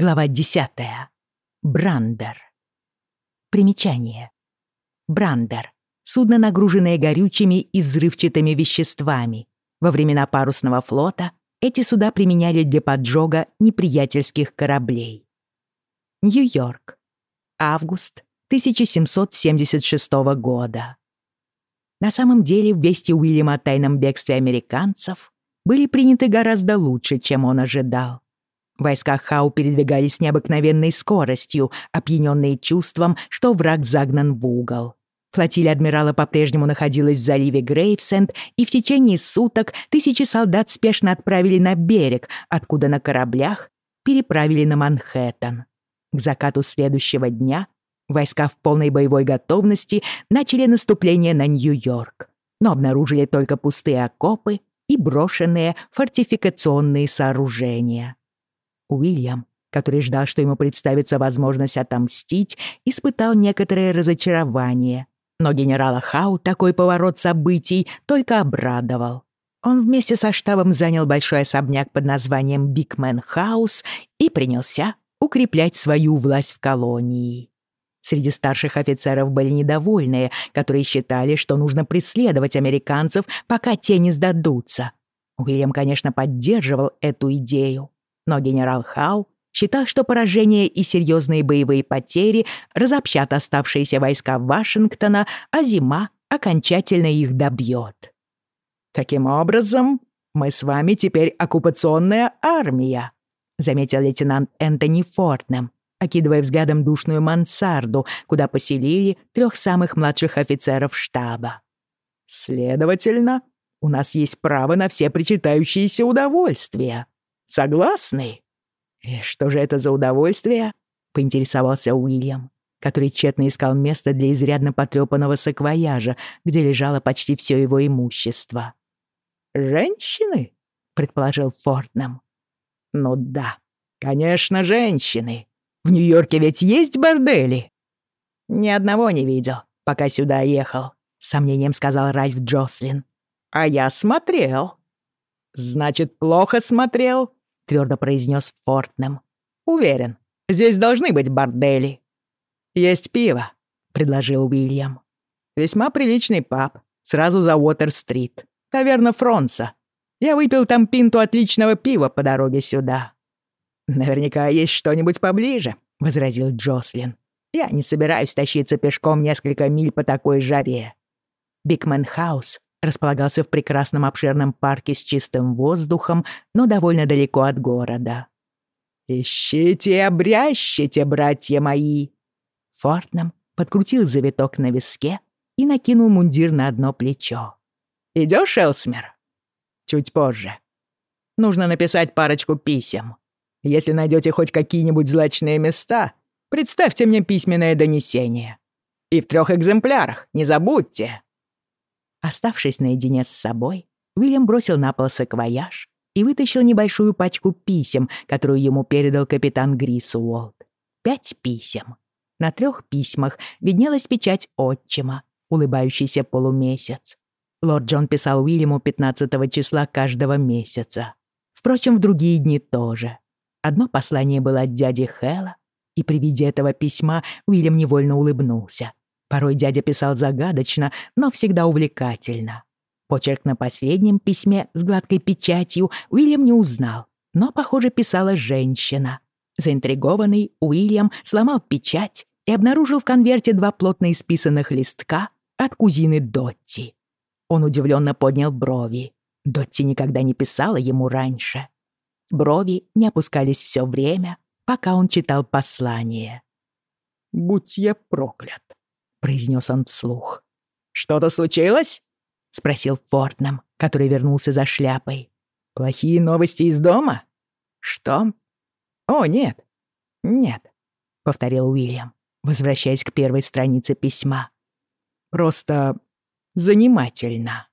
Глава 10. Брандер. Примечание. Брандер. Судно, нагруженное горючими и взрывчатыми веществами. Во времена парусного флота эти суда применяли для поджога неприятельских кораблей. Нью-Йорк. Август 1776 года. На самом деле, вести Уильяма о тайном бегстве американцев были приняты гораздо лучше, чем он ожидал. Войска Хау передвигались с необыкновенной скоростью, опьяненные чувством, что враг загнан в угол. Флотилия адмирала по-прежнему находилась в заливе Грейвсенд, и в течение суток тысячи солдат спешно отправили на берег, откуда на кораблях переправили на Манхэттен. К закату следующего дня войска в полной боевой готовности начали наступление на Нью-Йорк, но обнаружили только пустые окопы и брошенные фортификационные сооружения. Уильям, который ждал, что ему представится возможность отомстить, испытал некоторое разочарование. Но генерала Хау такой поворот событий только обрадовал. Он вместе со штабом занял большой особняк под названием Бигмен Хаус и принялся укреплять свою власть в колонии. Среди старших офицеров были недовольные, которые считали, что нужно преследовать американцев, пока те не сдадутся. Уильям, конечно, поддерживал эту идею. Но генерал Хау считал, что поражение и серьезные боевые потери разобщат оставшиеся войска Вашингтона, а зима окончательно их добьет. «Таким образом, мы с вами теперь оккупационная армия», заметил лейтенант Энтони Фортнем, окидывая взглядом душную мансарду, куда поселили трех самых младших офицеров штаба. «Следовательно, у нас есть право на все причитающиеся удовольствия. Согласны?» «И что же это за удовольствие?» — поинтересовался Уильям, который тщетно искал место для изрядно потрёпанного саквояжа, где лежало почти всё его имущество. «Женщины?» — предположил Фортнам. «Ну да, конечно, женщины. В Нью-Йорке ведь есть бордели?» «Ни одного не видел, пока сюда ехал», — с сомнением сказал Ральф Джослин. «А я смотрел». «Значит, плохо смотрел?» Твердо произнес Фортнем. «Уверен, здесь должны быть бордели». «Есть пиво», — предложил Уильям. «Весьма приличный паб, сразу за Уотер-стрит. Таверна Фронса. Я выпил там пинту отличного пива по дороге сюда». «Наверняка есть что-нибудь поближе», — возразил Джослин. «Я не собираюсь тащиться пешком несколько миль по такой жаре». Бигмен Хаус располагался в прекрасном обширном парке с чистым воздухом, но довольно далеко от города. «Ищите и обрящите, братья мои!» Фортнам подкрутил завиток на виске и накинул мундир на одно плечо. «Идёшь, Элсмер?» «Чуть позже. Нужно написать парочку писем. Если найдете хоть какие-нибудь злачные места, представьте мне письменное донесение. И в трех экземплярах, не забудьте!» Оставшись наедине с собой, Уильям бросил на пол саквояж и вытащил небольшую пачку писем, которую ему передал капитан Грисуолт. Пять писем. На трех письмах виднелась печать отчима, улыбающийся полумесяц. Лорд Джон писал Уильяму 15 числа каждого месяца. Впрочем, в другие дни тоже. Одно послание было от дяди Хэла, и при виде этого письма Уильям невольно улыбнулся. Порой дядя писал загадочно, но всегда увлекательно. Почерк на последнем письме с гладкой печатью Уильям не узнал, но, похоже, писала женщина. Заинтригованный, Уильям сломал печать и обнаружил в конверте два плотно исписанных листка от кузины Дотти. Он удивленно поднял брови. Дотти никогда не писала ему раньше. Брови не опускались все время, пока он читал послание. «Будь я проклят», — произнес он вслух. «Что-то случилось?» — спросил Фортнам, который вернулся за шляпой. «Плохие новости из дома?» «Что?» «О, нет, нет», — повторил Уильям, возвращаясь к первой странице письма. «Просто занимательно».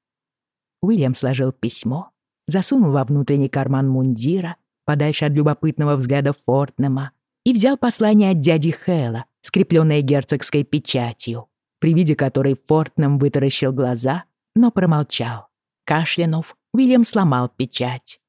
Уильям сложил письмо, засунул во внутренний карман мундира, подальше от любопытного взгляда Фортнема, и взял послание от дяди Хэла, скрепленное герцогской печатью, при виде которой Фортнем вытаращил глаза, но промолчал. Кашлянув, Уильям сломал печать.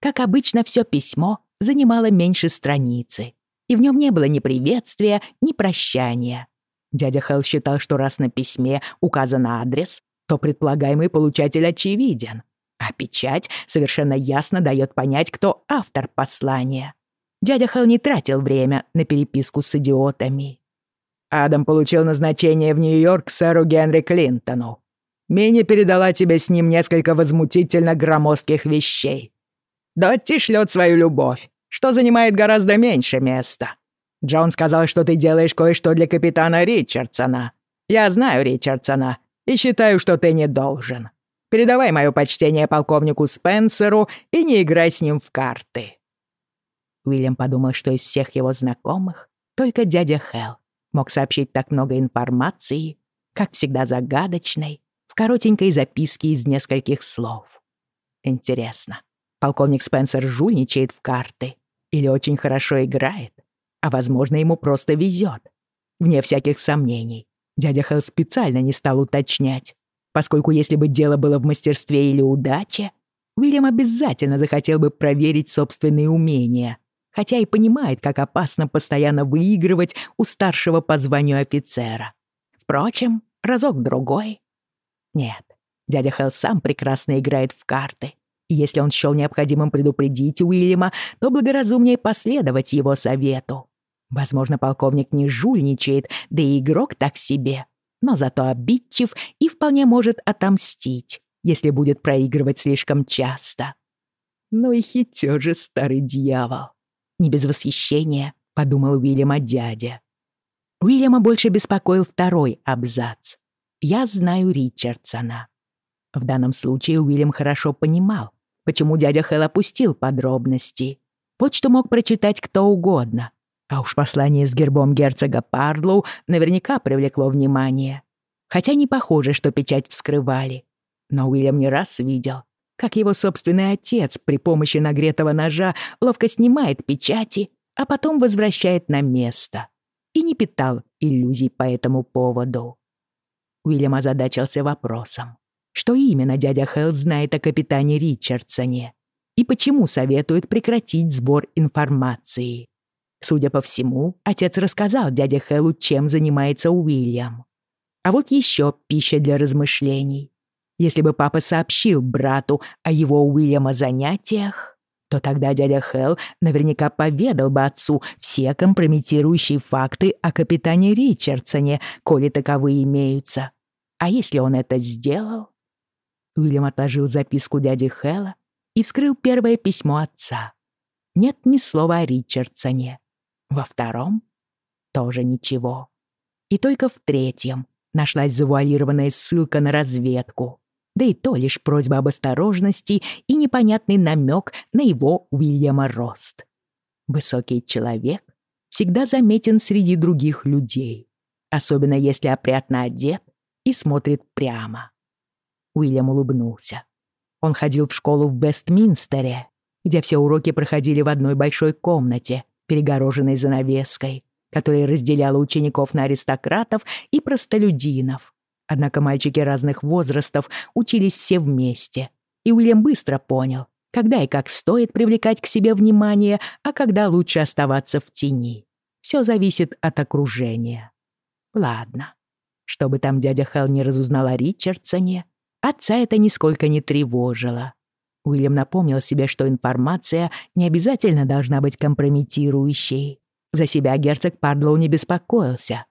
Как обычно, все письмо занимало меньше страницы, и в нем не было ни приветствия, ни прощания. Дядя Хелл считал, что раз на письме указан адрес, то предполагаемый получатель очевиден, а печать совершенно ясно дает понять, кто автор послания. Дядя Хелл не тратил время на переписку с идиотами. Адам получил назначение в Нью-Йорк сэру Генри Клинтону. Мини передала тебе с ним несколько возмутительно громоздких вещей. Дотти шлет свою любовь, что занимает гораздо меньше места. Джон сказал, что ты делаешь кое-что для капитана Ричардсона. Я знаю Ричардсона и считаю, что ты не должен. Передавай мое почтение полковнику Спенсеру и не играй с ним в карты». Уильям подумал, что из всех его знакомых только дядя Хелл мог сообщить так много информации, как всегда загадочной, в коротенькой записке из нескольких слов. Интересно, полковник Спенсер жульничает в карты или очень хорошо играет, а, возможно, ему просто везет. Вне всяких сомнений, дядя Хелл специально не стал уточнять, поскольку если бы дело было в мастерстве или удаче, Уильям обязательно захотел бы проверить собственные умения, хотя и понимает, как опасно постоянно выигрывать у старшего по званию офицера. Впрочем, разок-другой. Нет, дядя Хелл сам прекрасно играет в карты, и если он счёл необходимым предупредить Уильяма, то благоразумнее последовать его совету. Возможно, полковник не жульничает, да и игрок так себе, но зато обидчив и вполне может отомстить, если будет проигрывать слишком часто. Ну и хитер же старый дьявол. Не без восхищения подумал Уильям о дяде. Уильяма больше беспокоил второй абзац. «Я знаю Ричардсона». В данном случае Уильям хорошо понимал, почему дядя Хэл опустил подробности. Почту мог прочитать кто угодно, а уж послание с гербом герцога Парлоу наверняка привлекло внимание. Хотя не похоже, что печать вскрывали. Но Уильям не раз видел, как его собственный отец при помощи нагретого ножа ловко снимает печати, а потом возвращает на место. И не питал иллюзий по этому поводу. Уильям озадачился вопросом, что именно дядя Хелл знает о капитане Ричардсоне и почему советует прекратить сбор информации. Судя по всему, отец рассказал дяде Хэллу, чем занимается Уильям. А вот еще пища для размышлений. Если бы папа сообщил брату о его Уильяма занятиях, то тогда дядя Хелл наверняка поведал бы отцу все компрометирующие факты о капитане Ричардсоне, коли таковые имеются. А если он это сделал? Уильям отложил записку дяди Хэлла и вскрыл первое письмо отца. Нет ни слова о Ричардсоне. Во втором — тоже ничего. И только в третьем нашлась завуалированная ссылка на разведку да и то лишь просьба об осторожности и непонятный намек на его Уильяма рост. Высокий человек всегда заметен среди других людей, особенно если опрятно одет и смотрит прямо. Уильям улыбнулся. Он ходил в школу в Вестминстере, где все уроки проходили в одной большой комнате, перегороженной занавеской, которая разделяла учеников на аристократов и простолюдинов. Однако мальчики разных возрастов учились все вместе, и Уильям быстро понял, когда и как стоит привлекать к себе внимание, а когда лучше оставаться в тени. Все зависит от окружения. Ладно. Чтобы там дядя Хелл не разузнал о Ричардсоне, отца это нисколько не тревожило. Уильям напомнил себе, что информация не обязательно должна быть компрометирующей. За себя герцог Пардлоу не беспокоился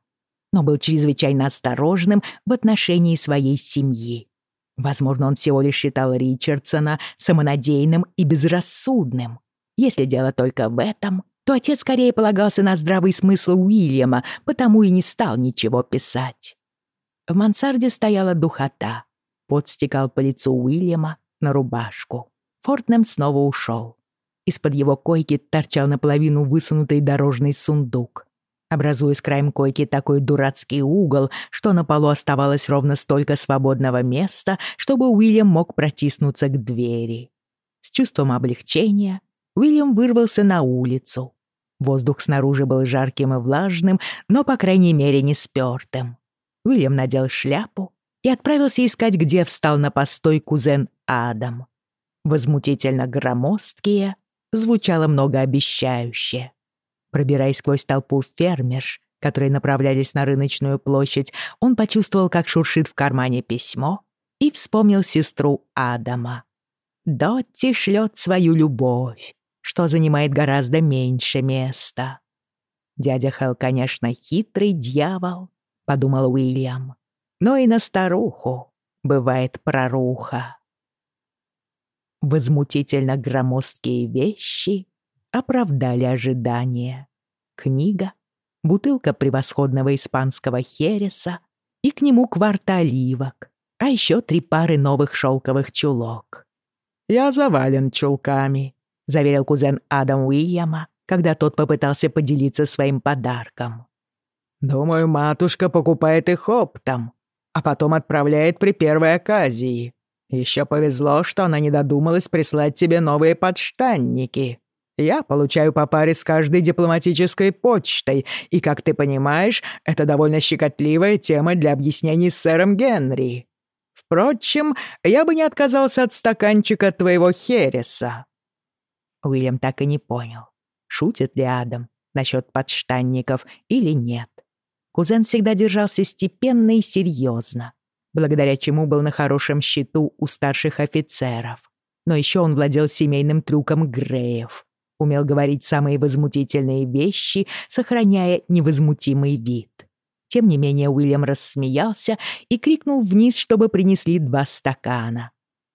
но был чрезвычайно осторожным в отношении своей семьи. Возможно, он всего лишь считал Ричардсона самонадеянным и безрассудным. Если дело только в этом, то отец скорее полагался на здравый смысл Уильяма, потому и не стал ничего писать. В мансарде стояла духота. Пот стекал по лицу Уильяма на рубашку. Фортнем снова ушел. Из-под его койки торчал наполовину высунутый дорожный сундук образуя с краем койки такой дурацкий угол, что на полу оставалось ровно столько свободного места, чтобы Уильям мог протиснуться к двери. С чувством облегчения Уильям вырвался на улицу. Воздух снаружи был жарким и влажным, но, по крайней мере, не спёртым. Уильям надел шляпу и отправился искать, где встал на постой кузен Адам. Возмутительно громоздкие, звучало многообещающе. Пробираясь сквозь толпу фермерш, которые направлялись на рыночную площадь, он почувствовал, как шуршит в кармане письмо и вспомнил сестру Адама. Дотти шлет свою любовь, что занимает гораздо меньше места. Дядя Хэл, конечно, хитрый дьявол, подумал Уильям, но и на старуху бывает проруха. Возмутительно громоздкие вещи оправдали ожидания. Книга, бутылка превосходного испанского хереса и к нему кварта оливок, а еще три пары новых шелковых чулок. «Я завален чулками», — заверил кузен Адам Уильяма, когда тот попытался поделиться своим подарком. «Думаю, матушка покупает их оптом, а потом отправляет при первой оказии. Еще повезло, что она не додумалась прислать тебе новые подштанники. Я получаю по паре с каждой дипломатической почтой, и, как ты понимаешь, это довольно щекотливая тема для объяснений с сэром Генри. Впрочем, я бы не отказался от стаканчика твоего хереса». Уильям так и не понял, шутит ли Адам насчет подштанников или нет. Кузен всегда держался степенно и серьезно, благодаря чему был на хорошем счету у старших офицеров. Но еще он владел семейным трюком Греев. Умел говорить самые возмутительные вещи, сохраняя невозмутимый вид. Тем не менее Уильям рассмеялся и крикнул вниз, чтобы принесли два стакана.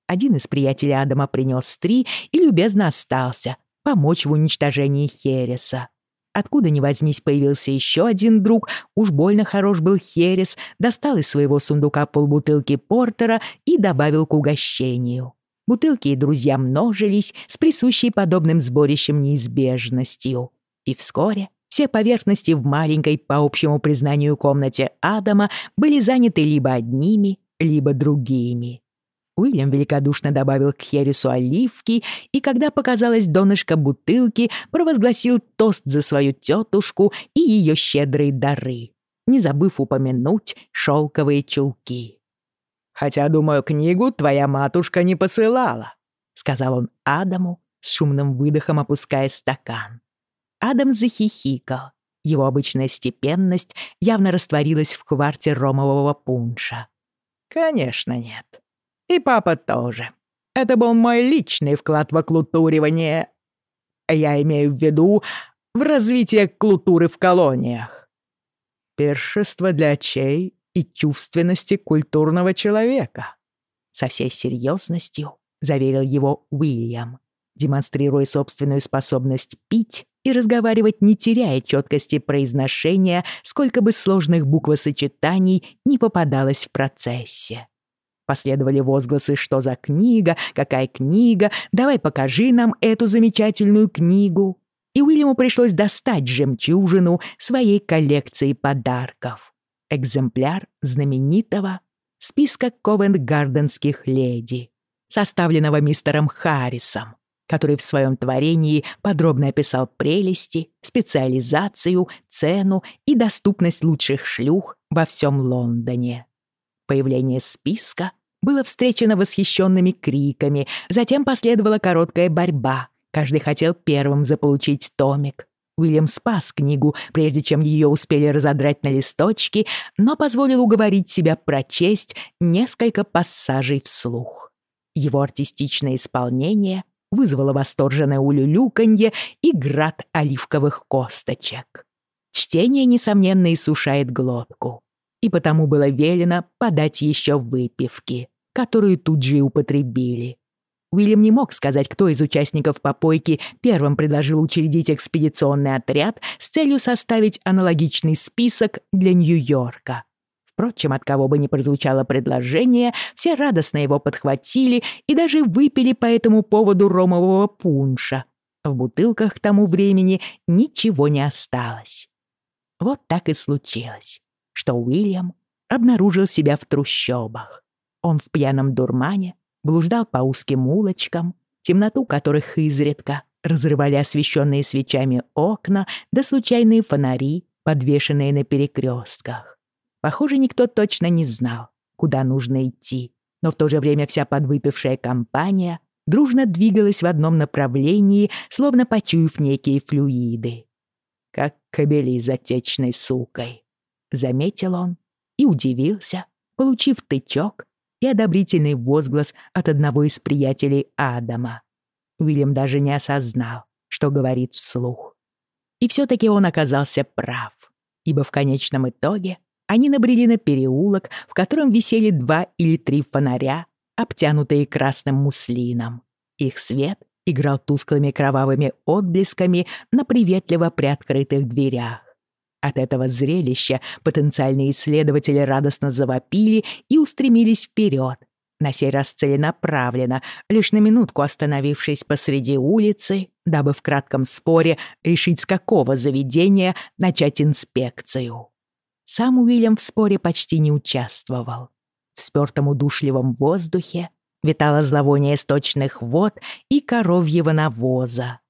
Один из приятелей Адама принес три и любезно остался, помочь в уничтожении Хереса. Откуда ни возьмись появился еще один друг, уж больно хорош был Херес, достал из своего сундука полбутылки портера и добавил к угощению. Бутылки и друзья множились с присущей подобным сборищем неизбежностью. И вскоре все поверхности в маленькой, по общему признанию, комнате Адама были заняты либо одними, либо другими. Уильям великодушно добавил к Хересу оливки и, когда показалась донышко бутылки, провозгласил тост за свою тетушку и ее щедрые дары, не забыв упомянуть шелковые чулки. «Хотя, думаю, книгу твоя матушка не посылала», — сказал он Адаму, с шумным выдохом опуская стакан. Адам захихикал. Его обычная степенность явно растворилась в кварте ромового пунша. «Конечно нет. И папа тоже. Это был мой личный вклад в оклутуривание. Я имею в виду в развитие клутуры в колониях. Пиршество для очей и чувственности культурного человека. Со всей серьезностью заверил его Уильям, демонстрируя собственную способность пить и разговаривать, не теряя четкости произношения, сколько бы сложных буквосочетаний не попадалось в процессе. Последовали возгласы «Что за книга? Какая книга? Давай покажи нам эту замечательную книгу!» И Уильяму пришлось достать жемчужину своей коллекции подарков. Экземпляр знаменитого списка ковент-гарденских леди, составленного мистером Харрисом, который в своем творении подробно описал прелести, специализацию, цену и доступность лучших шлюх во всем Лондоне. Появление списка было встречено восхищенными криками, затем последовала короткая борьба. Каждый хотел первым заполучить томик. Уильям спас книгу, прежде чем ее успели разодрать на листочки, но позволил уговорить себя прочесть несколько пассажей вслух. Его артистичное исполнение вызвало восторженное улюлюканье и град оливковых косточек. Чтение, несомненно, иссушает глотку и потому было велено подать еще выпивки, которую тут же и употребили. Уильям не мог сказать, кто из участников попойки первым предложил учредить экспедиционный отряд с целью составить аналогичный список для Нью-Йорка. Впрочем, от кого бы ни прозвучало предложение, все радостно его подхватили и даже выпили по этому поводу ромового пунша. В бутылках к тому времени ничего не осталось. Вот так и случилось что Уильям обнаружил себя в трущобах. Он в пьяном дурмане блуждал по узким улочкам, темноту которых изредка разрывали освещенные свечами окна да случайные фонари, подвешенные на перекрестках. Похоже, никто точно не знал, куда нужно идти, но в то же время вся подвыпившая компания дружно двигалась в одном направлении, словно почуяв некие флюиды. как кобели за сукой. Заметил он и удивился, получив тычок и одобрительный возглас от одного из приятелей Адама. Уильям даже не осознал, что говорит вслух. И все-таки он оказался прав, ибо в конечном итоге они набрели на переулок, в котором висели два или три фонаря, обтянутые красным муслином. Их свет играл тусклыми кровавыми отблесками на приветливо приоткрытых дверях. От этого зрелища потенциальные исследователи радостно завопили и устремились вперед, на сей раз целенаправленно, лишь на минутку остановившись посреди улицы, дабы в кратком споре решить, с какого заведения начать инспекцию. Сам Уильям в споре почти не участвовал. В спёртом удушливом воздухе витало зловоние сточных вод и коровьего навоза.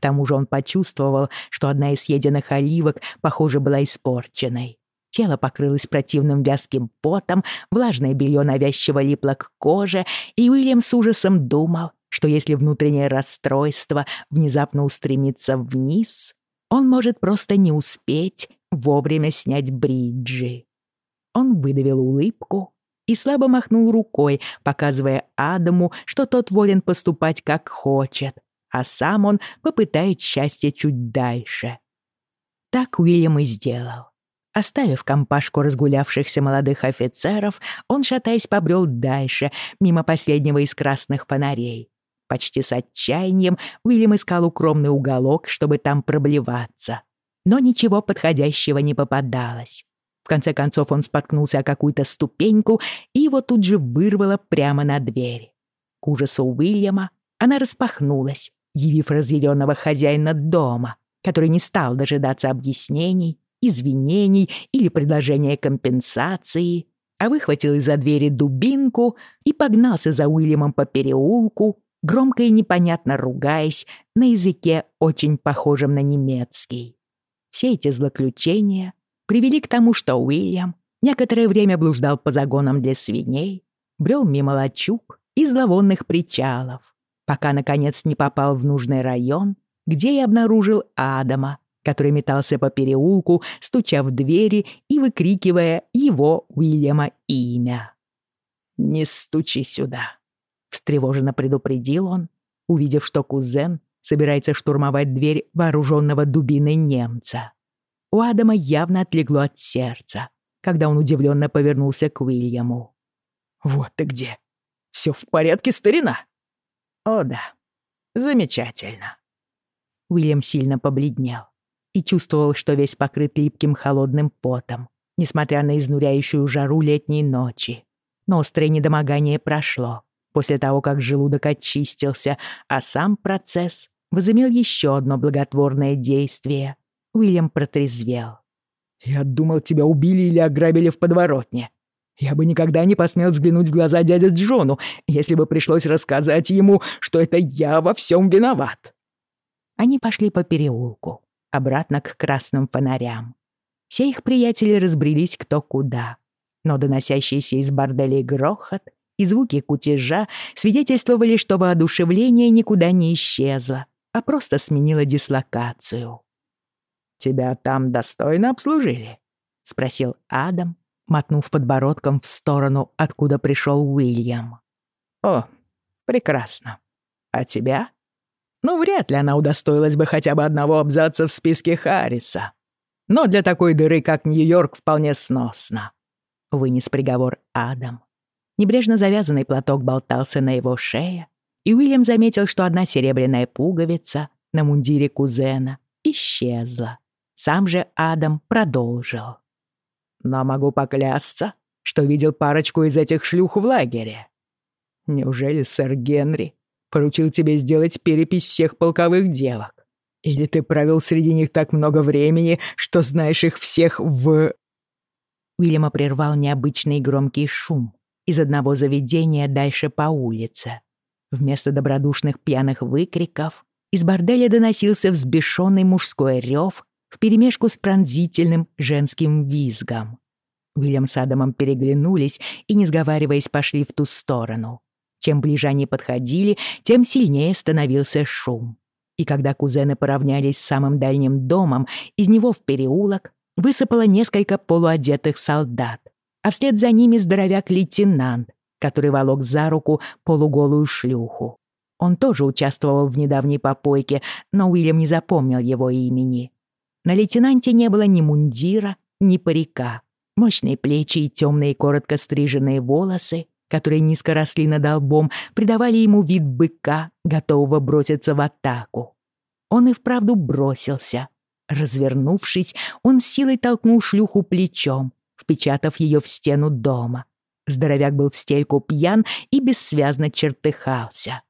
К тому же он почувствовал, что одна из съеденных оливок, похоже, была испорченной. Тело покрылось противным вязким потом, влажное белье навязчиво липло к коже, и Уильям с ужасом думал, что если внутреннее расстройство внезапно устремится вниз, он может просто не успеть вовремя снять бриджи. Он выдавил улыбку и слабо махнул рукой, показывая Адаму, что тот волен поступать как хочет, а сам он попытает счастье чуть дальше. Так Уильям и сделал. Оставив компашку разгулявшихся молодых офицеров, он, шатаясь, побрел дальше, мимо последнего из красных фонарей. Почти с отчаянием Уильям искал укромный уголок, чтобы там проблеваться. Но ничего подходящего не попадалось. В конце концов он споткнулся о какую-то ступеньку и его тут же вырвало прямо на дверь. К ужасу Уильяма она распахнулась, явив разъяренного хозяина дома, который не стал дожидаться объяснений, извинений или предложения компенсации, а выхватил из-за двери дубинку и погнался за Уильямом по переулку, громко и непонятно ругаясь на языке, очень похожем на немецкий. Все эти злоключения привели к тому, что Уильям некоторое время блуждал по загонам для свиней, брел мимо лачуг и зловонных причалов, пока, наконец, не попал в нужный район, где и обнаружил Адама, который метался по переулку, стуча в двери и выкрикивая его Уильяма имя. «Не стучи сюда», — встревоженно предупредил он, увидев, что кузен собирается штурмовать дверь вооруженного дубиной немца. У Адама явно отлегло от сердца, когда он удивленно повернулся к Уильяму. «Вот ты где! Все в порядке, старина?» «О да, замечательно». Уильям сильно побледнел и чувствовал, что весь покрыт липким холодным потом, несмотря на изнуряющую жару летней ночи. Но острое недомогание прошло после того, как желудок очистился, а сам процесс возымел еще одно благотворное действие. Уильям протрезвел. «Я думал, тебя убили или ограбили в подворотне. Я бы никогда не посмел взглянуть в глаза дяде Джону, если бы пришлось рассказать ему, что это я во всем виноват». Они пошли по переулку, обратно к красным фонарям. Все их приятели разбрелись кто куда. Но доносящийся из борделей грохот и звуки кутежа свидетельствовали, что воодушевление никуда не исчезло, а просто сменило дислокацию. «Тебя там достойно обслужили?» — спросил Адам, мотнув подбородком в сторону, откуда пришел Уильям. «О, прекрасно. А тебя?» «Ну, вряд ли она удостоилась бы хотя бы одного абзаца в списке Харриса. Но для такой дыры, как Нью-Йорк, вполне сносно», — вынес приговор Адам. Небрежно завязанный платок болтался на его шее, и Уильям заметил, что одна серебряная пуговица на мундире кузена исчезла. Сам же Адам продолжил. «Но могу поклясться, что видел парочку из этих шлюх в лагере. Неужели сэр Генри поручил тебе сделать перепись всех полковых девок? Или ты провел среди них так много времени, что знаешь их всех в...» Уильяма прервал необычный громкий шум из одного заведения дальше по улице. Вместо добродушных пьяных выкриков из борделя доносился взбешенный мужской рев вперемешку с пронзительным женским визгом. Уильям с Адамом переглянулись и, не сговариваясь, пошли в ту сторону. Чем ближе они подходили, тем сильнее становился шум. И когда кузены поравнялись с самым дальним домом, из него в переулок высыпало несколько полуодетых солдат, а вслед за ними здоровяк-лейтенант, который волок за руку полуголую шлюху. Он тоже участвовал в недавней попойке, но Уильям не запомнил его имени. На лейтенанте не было ни мундира, ни парика. Мощные плечи и темные коротко стриженные волосы, которые низко росли над лбом, придавали ему вид быка, готового броситься в атаку. Он и вправду бросился. Развернувшись, он силой толкнул шлюху плечом, впечатав ее в стену дома. Здоровяк был в стельку пьян и бессвязно чертыхался.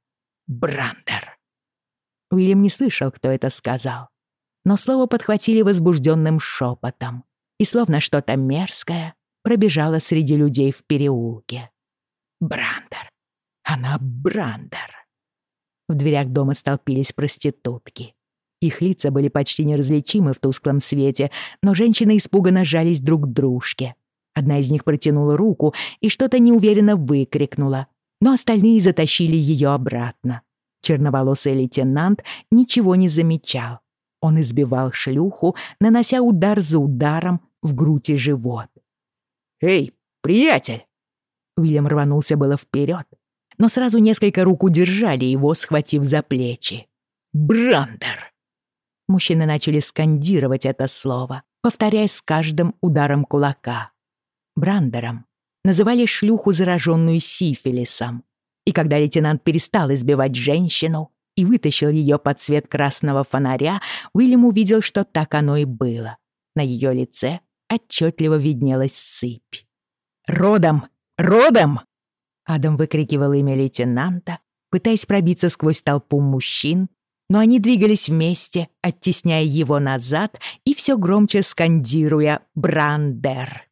«Брандер!» Уильям не слышал, кто это сказал, но слово подхватили возбужденным шепотом, и словно что-то мерзкое пробежало среди людей в переулке. «Брандер! Она Брандер!» В дверях дома столпились проститутки. Их лица были почти неразличимы в тусклом свете, но женщины испуганно жались друг к дружке. Одна из них протянула руку и что-то неуверенно выкрикнула, но остальные затащили ее обратно. Черноволосый лейтенант ничего не замечал. Он избивал шлюху, нанося удар за ударом в грудь и живот. «Эй, приятель!» Уильям рванулся было вперед, но сразу несколько рук удержали его, схватив за плечи. «Брандер!» Мужчины начали скандировать это слово, повторяя с каждым ударом кулака. Брандером называли шлюху, зараженную сифилисом. И когда лейтенант перестал избивать женщину и вытащил ее под свет красного фонаря, Уильям увидел, что так оно и было. На ее лице отчетливо виднелась сыпь. «Родом! Родом!» Адам выкрикивал имя лейтенанта, пытаясь пробиться сквозь толпу мужчин, но они двигались вместе, оттесняя его назад и все громче скандируя «Брандер».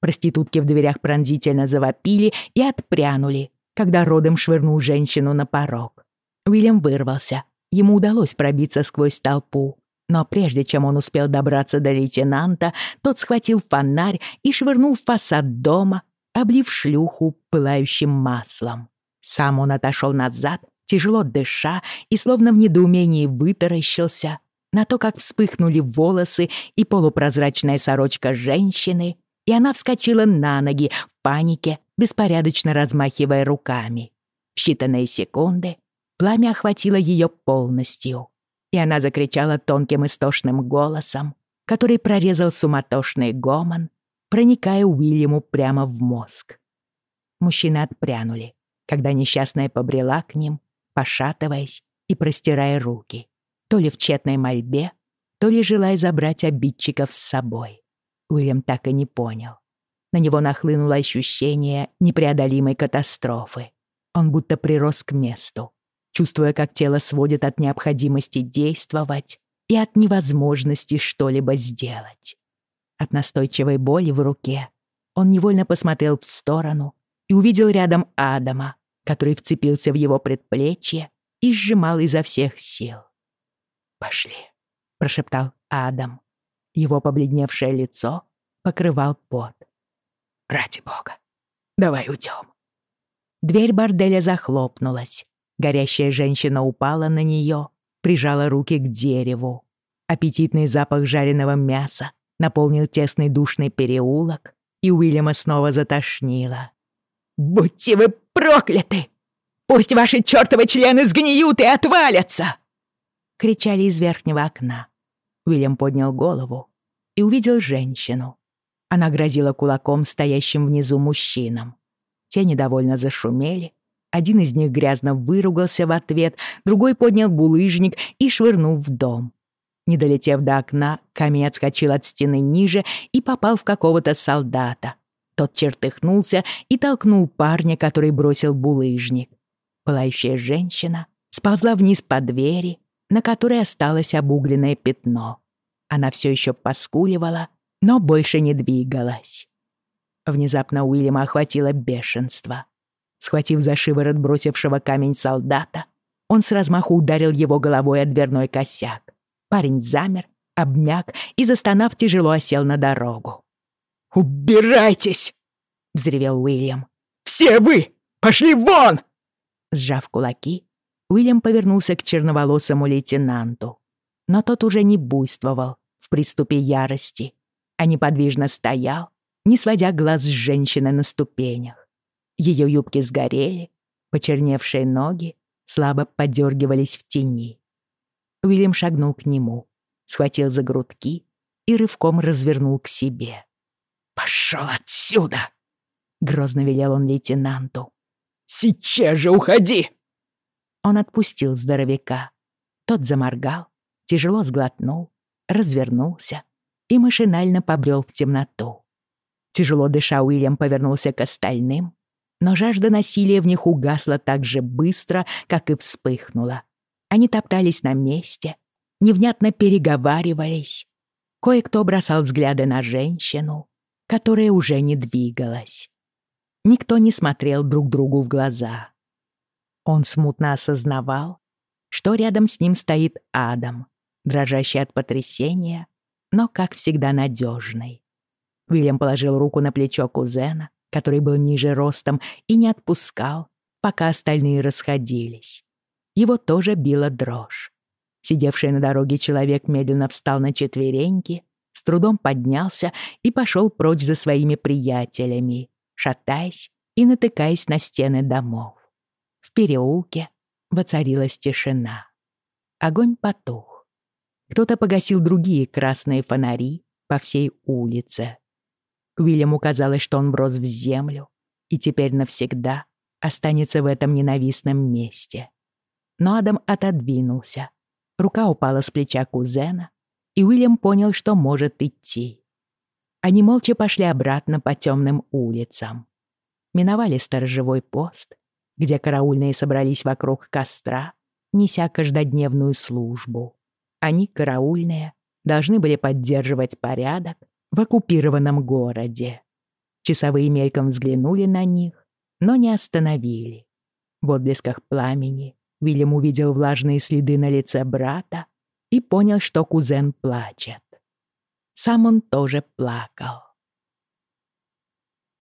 Проститутки в дверях пронзительно завопили и отпрянули, когда Родом швырнул женщину на порог. Уильям вырвался. Ему удалось пробиться сквозь толпу. Но прежде чем он успел добраться до лейтенанта, тот схватил фонарь и швырнул в фасад дома, облив шлюху пылающим маслом. Сам он отошел назад тяжело дыша и словно в недоумении вытаращился на то, как вспыхнули волосы и полупрозрачная сорочка женщины, и она вскочила на ноги в панике, беспорядочно размахивая руками. В считанные секунды пламя охватило ее полностью, и она закричала тонким истошным голосом, который прорезал суматошный гомон, проникая Уильяму прямо в мозг. Мужчины отпрянули, когда несчастная побрела к ним, пошатываясь и простирая руки, то ли в тщетной мольбе, то ли желая забрать обидчиков с собой. Уильям так и не понял. На него нахлынуло ощущение непреодолимой катастрофы. Он будто прирос к месту, чувствуя, как тело сводит от необходимости действовать и от невозможности что-либо сделать. От настойчивой боли в руке он невольно посмотрел в сторону и увидел рядом Адама, который вцепился в его предплечье и сжимал изо всех сил. «Пошли», — прошептал Адам. Его побледневшее лицо покрывал пот. «Ради бога, давай уйдем». Дверь борделя захлопнулась. Горящая женщина упала на нее, прижала руки к дереву. Аппетитный запах жареного мяса наполнил тесный душный переулок, и Уильяма снова затошнило. «Будьте вы прокляты! Пусть ваши чертовы члены сгниют и отвалятся!» Кричали из верхнего окна. Уильям поднял голову и увидел женщину. Она грозила кулаком стоящим внизу мужчинам. Те недовольно зашумели. Один из них грязно выругался в ответ, другой поднял булыжник и швырнул в дом. Не долетев до окна, камень отскочил от стены ниже и попал в какого-то солдата. Тот чертыхнулся и толкнул парня, который бросил булыжник. Пылающая женщина сползла вниз по двери, на которой осталось обугленное пятно. Она все еще поскуливала, но больше не двигалась. Внезапно Уильяма охватило бешенство. Схватив за шиворот бросившего камень солдата, он с размаху ударил его головой о дверной косяк. Парень замер, обмяк и, застонав, тяжело осел на дорогу. «Убирайтесь!» — взревел Уильям. «Все вы! Пошли вон!» Сжав кулаки, Уильям повернулся к черноволосому лейтенанту, но тот уже не буйствовал в приступе ярости, а неподвижно стоял, не сводя глаз с женщины на ступенях. Ее юбки сгорели, почерневшие ноги слабо подергивались в тени. Уильям шагнул к нему, схватил за грудки и рывком развернул к себе. «Пошел отсюда!» — грозно велел он лейтенанту. «Сейчас же уходи!» Он отпустил здоровяка. Тот заморгал, тяжело сглотнул, развернулся и машинально побрел в темноту. Тяжело дыша, Уильям повернулся к остальным, но жажда насилия в них угасла так же быстро, как и вспыхнула. Они топтались на месте, невнятно переговаривались. Кое-кто бросал взгляды на женщину, которая уже не двигалась. Никто не смотрел друг другу в глаза. Он смутно осознавал, что рядом с ним стоит Адам, дрожащий от потрясения, но, как всегда, надежный. Уильям положил руку на плечо кузена, который был ниже ростом, и не отпускал, пока остальные расходились. Его тоже била дрожь. Сидевший на дороге человек медленно встал на четвереньки, с трудом поднялся и пошел прочь за своими приятелями, шатаясь и натыкаясь на стены домов. В переулке воцарилась тишина. Огонь потух. Кто-то погасил другие красные фонари по всей улице. Уильяму казалось, что он брос в землю и теперь навсегда останется в этом ненавистном месте. Но Адам отодвинулся. Рука упала с плеча кузена, и Уильям понял, что может идти. Они молча пошли обратно по темным улицам. Миновали сторожевой пост, где караульные собрались вокруг костра, неся каждодневную службу. Они, караульные, должны были поддерживать порядок в оккупированном городе. Часовые мельком взглянули на них, но не остановили. В отблесках пламени Вильям увидел влажные следы на лице брата и понял, что кузен плачет. Сам он тоже плакал.